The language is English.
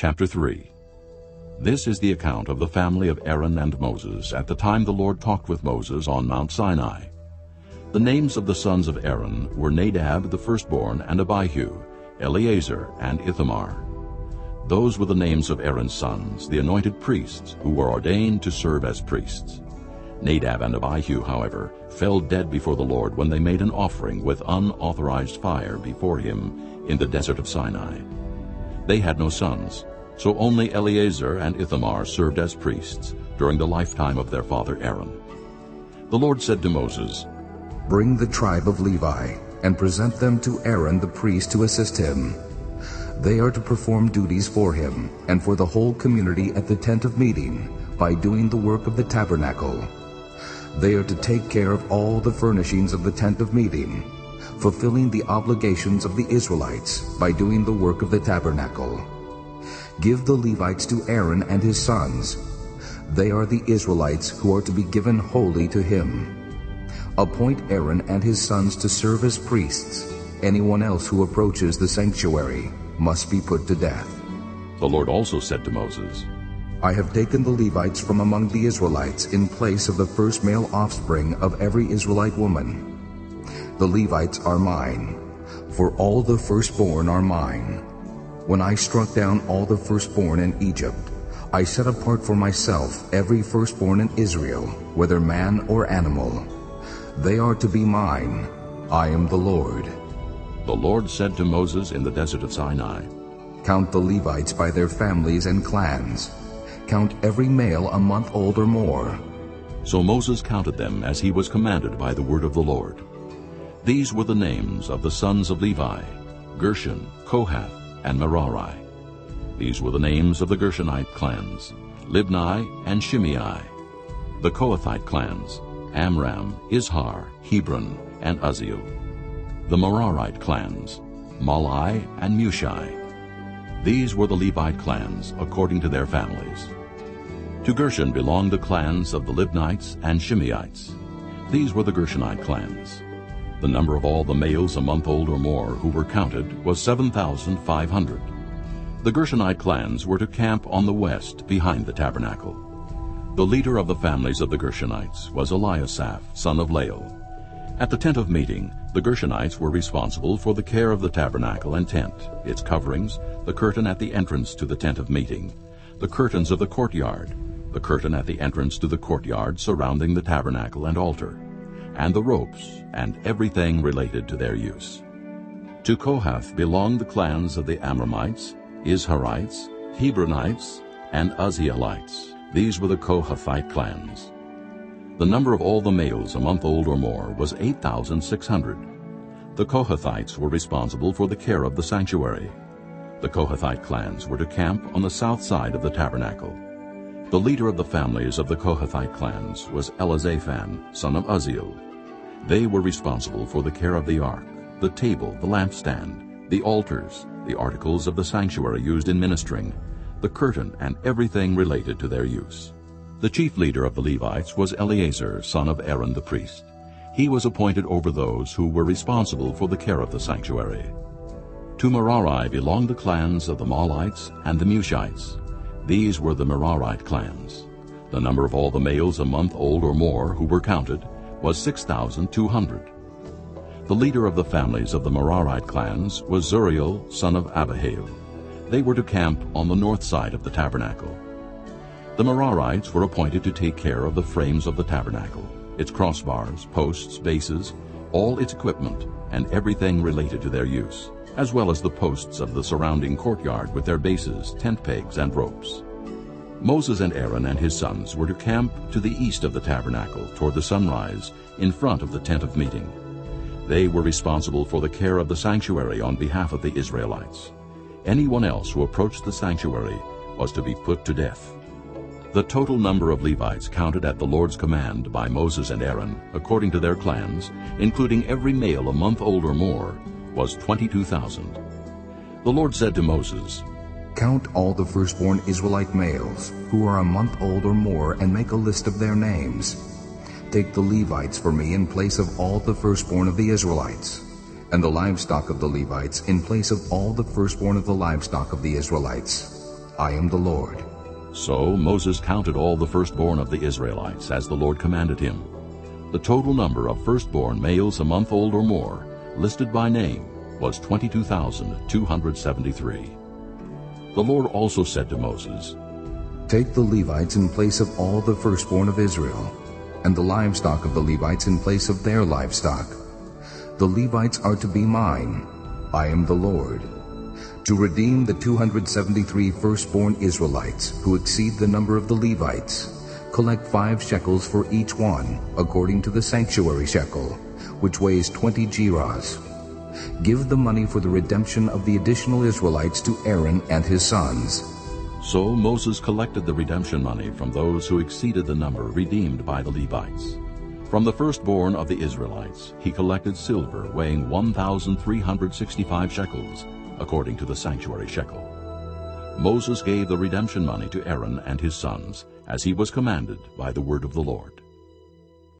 Chapter 3 This is the account of the family of Aaron and Moses at the time the Lord talked with Moses on Mount Sinai. The names of the sons of Aaron were Nadab the firstborn and Abihu, Eleazar and Ithamar. Those were the names of Aaron's sons, the anointed priests, who were ordained to serve as priests. Nadab and Abihu, however, fell dead before the Lord when they made an offering with unauthorized fire before him in the desert of Sinai. They had no sons, so only Eleazar and Ithamar served as priests during the lifetime of their father Aaron. The Lord said to Moses, Bring the tribe of Levi, and present them to Aaron the priest to assist him. They are to perform duties for him and for the whole community at the tent of meeting by doing the work of the tabernacle. They are to take care of all the furnishings of the tent of meeting, fulfilling the obligations of the Israelites by doing the work of the tabernacle. Give the Levites to Aaron and his sons. They are the Israelites who are to be given wholly to him. Appoint Aaron and his sons to serve as priests. Anyone else who approaches the sanctuary must be put to death. The Lord also said to Moses, I have taken the Levites from among the Israelites in place of the first male offspring of every Israelite woman. The Levites are mine, for all the firstborn are mine. When I struck down all the firstborn in Egypt, I set apart for myself every firstborn in Israel, whether man or animal. They are to be mine. I am the Lord. The Lord said to Moses in the desert of Sinai, Count the Levites by their families and clans. Count every male a month old or more. So Moses counted them as he was commanded by the word of the Lord. These were the names of the sons of Levi, Gershon, Kohath, and Merari. These were the names of the Gershonite clans, Libni and Shimei. The Kohathite clans, Amram, Izhar, Hebron, and Uzziel. The Merarite clans, Mahli and Mushi. These were the Levite clans according to their families. To Gershon belonged the clans of the Libnites and Shimeites. These were the Gershonite clans. The number of all the males a month old or more who were counted was 7,500. The Gershonite clans were to camp on the west behind the tabernacle. The leader of the families of the Gershonites was Eliasaph, son of Lael. At the tent of meeting, the Gershonites were responsible for the care of the tabernacle and tent, its coverings, the curtain at the entrance to the tent of meeting, the curtains of the courtyard, the curtain at the entrance to the courtyard surrounding the tabernacle and altar, and the ropes and everything related to their use. To Kohath belonged the clans of the Amramites, Izharites, Hebronites, and Uzzielites. These were the Kohathite clans. The number of all the males a month old or more was 8,600. The Kohathites were responsible for the care of the sanctuary. The Kohathite clans were to camp on the south side of the tabernacle. The leader of the families of the Kohathite clans was Elizaphan, son of Uzziel. They were responsible for the care of the ark, the table, the lampstand, the altars, the articles of the sanctuary used in ministering, the curtain, and everything related to their use. The chief leader of the Levites was Eleazar, son of Aaron the priest. He was appointed over those who were responsible for the care of the sanctuary. To Merari belonged the clans of the Mahlites and the Mushites. These were the Merarite clans. The number of all the males a month old or more who were counted was 6,200. The leader of the families of the Merarite clans was Zuriel, son of Abihail. They were to camp on the north side of the tabernacle. The Merarites were appointed to take care of the frames of the tabernacle, its crossbars, posts, bases, all its equipment, and everything related to their use, as well as the posts of the surrounding courtyard with their bases, tent pegs, and ropes. Moses and Aaron and his sons were to camp to the east of the tabernacle toward the sunrise in front of the tent of meeting. They were responsible for the care of the sanctuary on behalf of the Israelites. Anyone else who approached the sanctuary was to be put to death. The total number of Levites counted at the Lord's command by Moses and Aaron, according to their clans, including every male a month old or more, was 22,000. The Lord said to Moses, Count all the firstborn Israelite males who are a month old or more and make a list of their names. Take the Levites for me in place of all the firstborn of the Israelites, and the livestock of the Levites in place of all the firstborn of the livestock of the Israelites. I am the Lord. So Moses counted all the firstborn of the Israelites, as the Lord commanded him. The total number of firstborn males a month old or more, listed by name, was 22,273. The Lord also said to Moses, Take the Levites in place of all the firstborn of Israel, and the livestock of the Levites in place of their livestock. The Levites are to be mine. I am the Lord. To redeem the 273 firstborn Israelites who exceed the number of the Levites, collect five shekels for each one, according to the sanctuary shekel, which weighs 20 gerahs. Give the money for the redemption of the additional Israelites to Aaron and his sons. So Moses collected the redemption money from those who exceeded the number redeemed by the Levites. From the firstborn of the Israelites he collected silver weighing 1,365 shekels, according to the sanctuary shekel. Moses gave the redemption money to Aaron and his sons, as he was commanded by the word of the Lord.